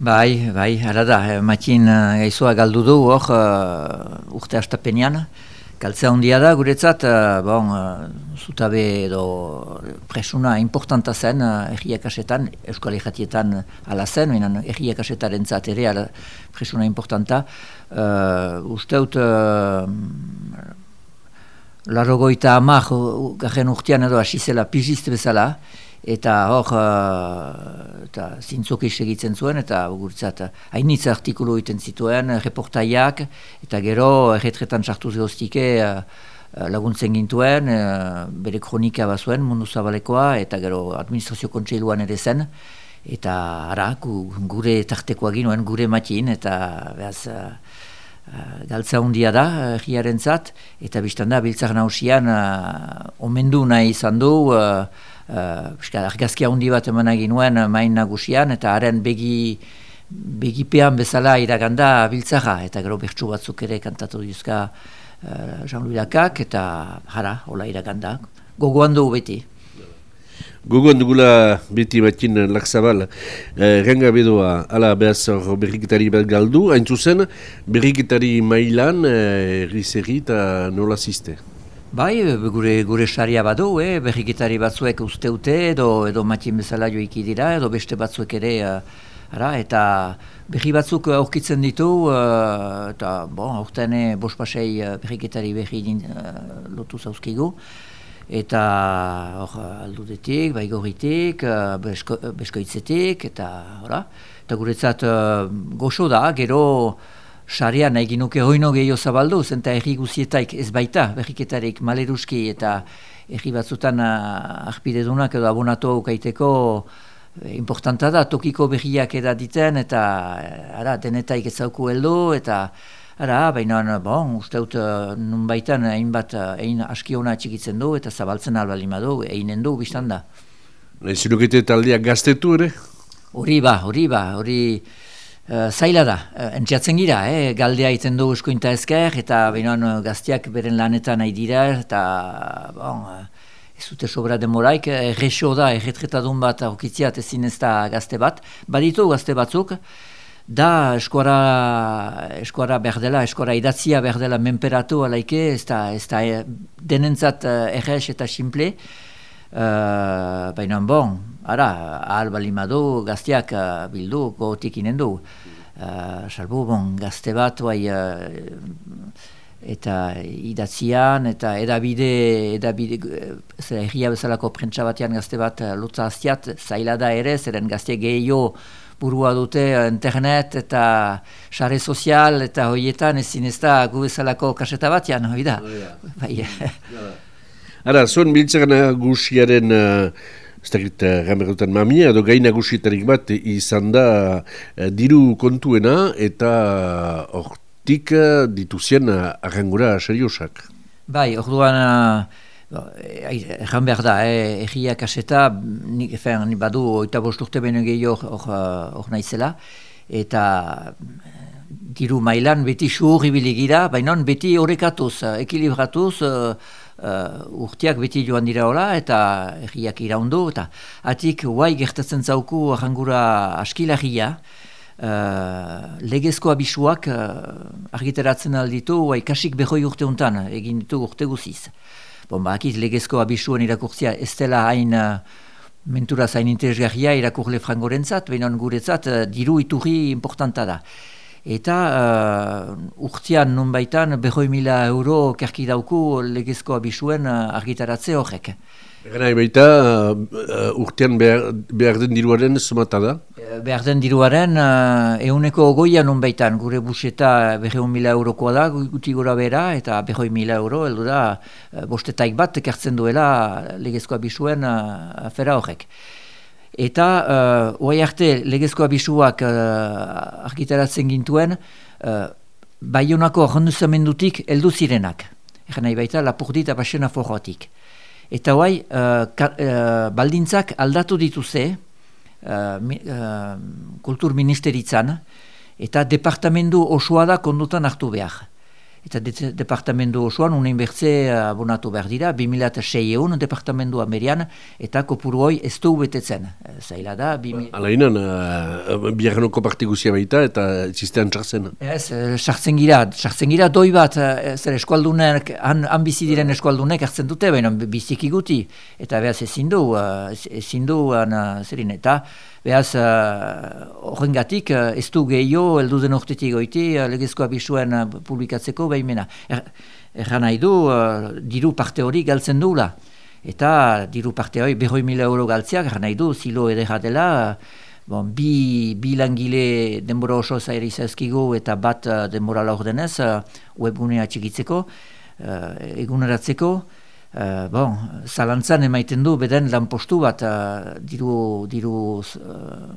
Bai, bai, ara da, eh, matin uh, gaizua galdu du hor uh, urte astapenean. Galtzea handia da, guretzat, uh, bon, uh, zutabe edo presuna importanta zen uh, erriak asetan, euskal erratietan ala zen, minan erriak asetaren ere ala presuna importanta. Uh, usteut, uh, larrogoita amak, garen urtean edo asizela pizizte bezala, eta hor uh, eta zintzok egitzen zuen eta guretzat hainitz artikulu egiten zituen reportaiak eta gero erretretan sartu zehoztike uh, laguntzen gintuen uh, bere kronika bazuen mundu zabalekoa eta gero administrazio kontseiluan ere zen. Eta ara gure tartekoa ginuen gure matin eta behaz uh, galtza hundia da egiaren zat eta biztan da biltzak nausian uh, omendu nahi izan du uh, argazkia hundi bat eman nuen uh, main nagusian, eta haren begi, begipean bezala iraganda biltzara, eta gero bertsu batzuk ere kantatu duzka uh, Jean-Louis Lakak, eta jara, hola iraganda, gogoan du beti. Gogoan dugula beti batin lakzabal, eh, renga bedoa, ala behaz berriketari bat galdu, hain zuzen, berriketari mailan, eh, rizeri eta nola ziste? Bai, gure gure saria badu, eh, berriketari batzuek usteute edo edo matien bezala joiki dira edo beste batzuek ere uh, ara, eta berri batzuk aurkitzen ditu uh, eta bon, aurten eh, bos pasei berriketari berri uh, lotu zauzkigu eta hor aldudetik, baigoritik, uh, besko, beskoitzetik eta ora, eta guretzat uh, goxo da, gero Sarea nahi ginuke hoino gehiago zabaldu, zenta erri guzietaik ez baita, berriketarik maleruski eta erri batzutan uh, ahpidedunak edo abonatu aukaiteko eh, importanta da, tokiko berriak edaditen eta ara, denetaik ez zauku heldu eta ara, baina, bon, usteut uh, nun baitan hainbat egin aski hona txikitzen du eta zabaltzen albalima du, eginen du, biztan da. Zilukete taldeak gaztetu ere? Hori ba, hori ba, hori... Uh, zaila da, uh, entziatzen gira, eh? galdea iten du eskuinta ezker, eta behinan uh, gaztiak beren lanetan nahi dira, eta bon, uh, ez dute sobra demoraik, errexo da, erretretadun bat aurkitziat ezin ez da gazte bat, baditu gazte batzuk, da eskuara, eskuara berdela, eskuara idatzia berdela menperatu alaike, ez da, ez da denentzat uh, errex eta simple, uh, baina bon, ara, ahal balimadu gaztiak uh, bildu, gotik inen uh, salbu, bon, gazte bat, bai, eta idatzian, eta edabide, edabide, zer egia bezalako prentsa batean gazte bat uh, lutza aztiat, zaila da ere, zeren gazte gehiago burua dute internet eta sare sozial eta hoietan ezin ez da gu bezalako kaseta batean, hoi da. Bai. Ara, zuen biltzaren gusiaren ez dakit, uh, mamia, edo gaina gusietarik bat izan da diru kontuena eta hortik dituzien arrangura seriosak. Bai, orduan, Egan behar da, eh, egia kaseta, nik efen, ni badu, oita bosturte beno gehiago hor naizela, eta diru mailan beti suur ibiligira, baina beti horrekatuz, ekilibratuz, uh, urteak beti joan dira hola eta erriak iraundu eta atik guai gertatzen zauku arrangura askilagia uh, legezko abisuak uh, argiteratzen alditu kasik behoi urte untan egin ditu urte guziz. Bon, ba, legezko abisuan irakurtzia ez dela hain uh, mentura zain interesgarria irakurle frangorentzat, behinan guretzat uh, diru iturri importanta da eta uh, urtean nun baitan behoi mila euro kerki dauku legezko abisuen argitaratze horrek. Egan baita uh, urtean behar, behar den diruaren zumata da? Behar den diruaren uh, euneko goia nun baitan gure buseta behoi mila eurokoa da guti gora bera eta behoi mila euro eldu da uh, bostetaik bat kertzen duela legezko abisuen uh, afera horrek. Eta uh, arte legezko abisuak uh, argitaratzen gintuen uh, Baionako jonduzamendutik eldu zirenak. Egan nahi baita lapurdi eta pasiona forroatik. Eta hoai uh, uh, baldintzak aldatu dituze kultur ministeritzan eta departamendu osoa da kondutan hartu behar. Eta de departamendu osoan unein bertze abonatu behar dira, 2006 egun departamendu amerian, eta kopuru hoi ez du betetzen. Zaila da, 2000... Alainan, uh, biarrenoko partiguzia baita eta zistean txartzen. Ez, txartzen gira, txartzen gira doi bat, zer eskualdunek, han, han bizi diren eskualdunek hartzen dute, baina biziki guti, eta behaz ezin du, ezin du, zerin, eta Beaz, uh, horrengatik, uh, ez du gehiago, eldu den ortetik goiti, legezkoa bisuen publikatzeko behimena. Er, erran nahi du, uh, diru parte hori galtzen duela. Eta diru parte hori, behoi mila euro galtzeak, erran nahi du, zilo edera dela, bon, bi, bi langile denbora oso zairi zaizkigu eta bat uh, denbora laur denez, uh, webgunea txikitzeko, uh, eguneratzeko, Uh, bon, zalantzan emaiten du beden lan postu bat uh, diru, diru uh,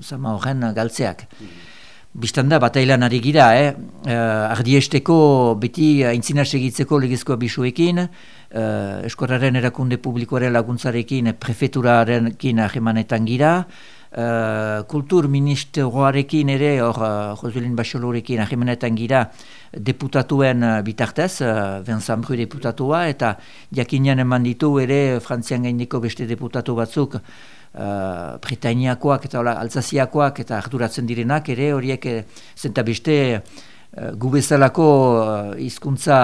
zama horren galtzeak. Mm Bistanda batailan ari gira, eh? uh, ardiesteko beti aintzina segitzeko legezkoa bisuekin, uh, eskoraren erakunde publikoaren laguntzarekin prefeturaren ahemanetan gira, Uh, kultur ministeroarekin ere, hor, uh, Joselin Basolorekin ahimenetan gira, deputatuen bitartez, uh, Vincent Bru deputatua, eta jakinean eman ditu ere Frantzian gaineko beste deputatu batzuk uh, Britainiakoak eta ola, Alzaziakoak eta arduratzen direnak ere horiek uh, zenta beste uh, gubezalako uh, izkuntza,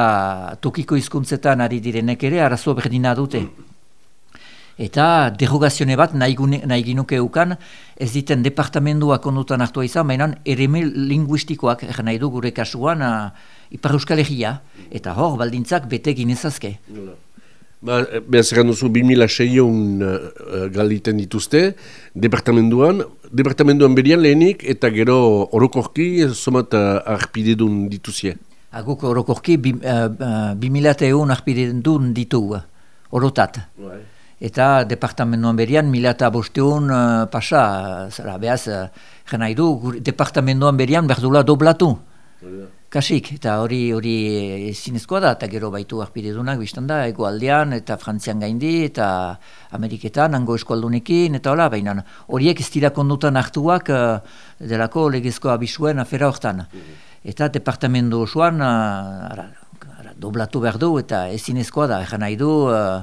tokiko hizkuntzetan ari direnek ere arazo berdina dute. Eta derogazione bat nahi, ginuke ukan, ez diten departamenduak ondutan hartua izan, baina ereme linguistikoak, er nahi du gure kasuan, Ipar Euskal Herria, eta hor baldintzak bete ginezazke. Ba, behaz egan duzu, 2006 uh, galiten dituzte, departamenduan, departamenduan berian lehenik, eta gero orokorki, somat uh, arpidedun dituzie. Aguk orokorki, 2001 uh, arpidedun ditu, orotat. Bai eta departamentoan berian mila eta bosteun uh, pasa, zara, behaz, uh, nahi du, departamentoan berian berdula doblatu. Kasik, eta hori hori zinezkoa da, eta gero baitu arpidedunak biztan da, egoaldean, eta frantzian gaindi, eta Ameriketan, hango eskualdunekin, eta hola, baina horiek ez dira kondutan hartuak uh, delako legezkoa bisuen afera hortan. Mhm. Eta departamentu osoan, uh, ara, ara, doblatu behar du, eta ez zinezkoa da, nahi du, uh,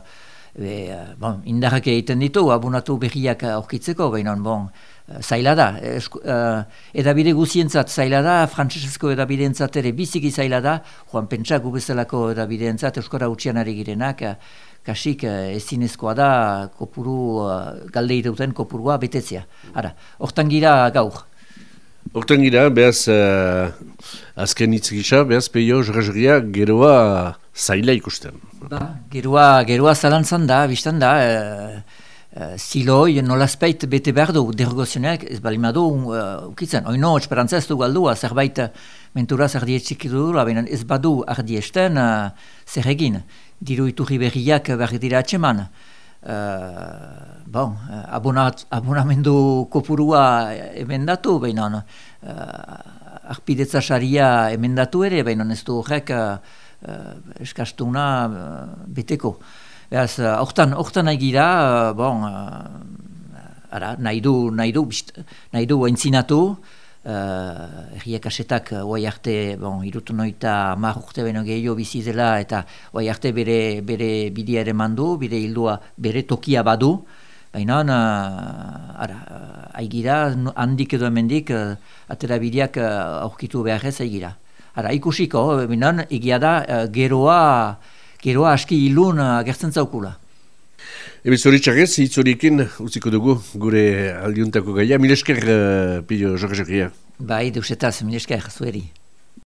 Be, uh, bon, indarrak egiten ditu, abonatu berriak aurkitzeko, baina bon, uh, zaila da. Esku, uh, edabide guzientzat zaila da, frantzesezko edabideentzat ere biziki zaila da, joan pentsa gubezalako edabideentzat euskara utxian ari girenak, kasik ezinezkoa da kopuru, uh, galde irauten kopurua betetzea. Ara, hortan gira gaur. Hortan gira, behaz, uh, azken hitz gisa, behaz, peio, jrazria, geroa zaila ikusten. Ba, geroa, geroa zalantzan da, biztan da, uh, uh, ziloi nolazpeit bete behar du, derogozionak, ez bali madu, uh, ukitzen, oino, esperantza ez du galdua, zerbait menturaz ardietxik du, ez badu ardiesten, uh, zer egin, diru iturri berriak behar dira atxeman. Uh, bon, abonat, abonamendu kopurua emendatu, baina uh, arpidetza saria emendatu ere, baina ez du horrek uh, eskastuna uh, beteko. Beaz, hortan, hortan nahi gira, bon, ara, nahi du, nahi du, bist, nahi du entzinatu, uh, erriak asetak oai arte, bon, irutu noita mar urte beno gehiago bizizela, eta oai arte bere, bere bidea ere mandu, bere hildua bere tokia badu, baina, uh, ara, uh, aigira, handik edo hemendik, uh, atera bideak uh, aurkitu behar ez aigira. Ara, ikusiko, baina, egia da, uh, geroa, geroa aski ilun uh, gertzen zaukula. Ebe zoritxarrez, hitzorikin utziko dugu gure aldiuntako gaia. Milesker, uh, pillo, jorge Bai, deusetaz, milesker, zueri.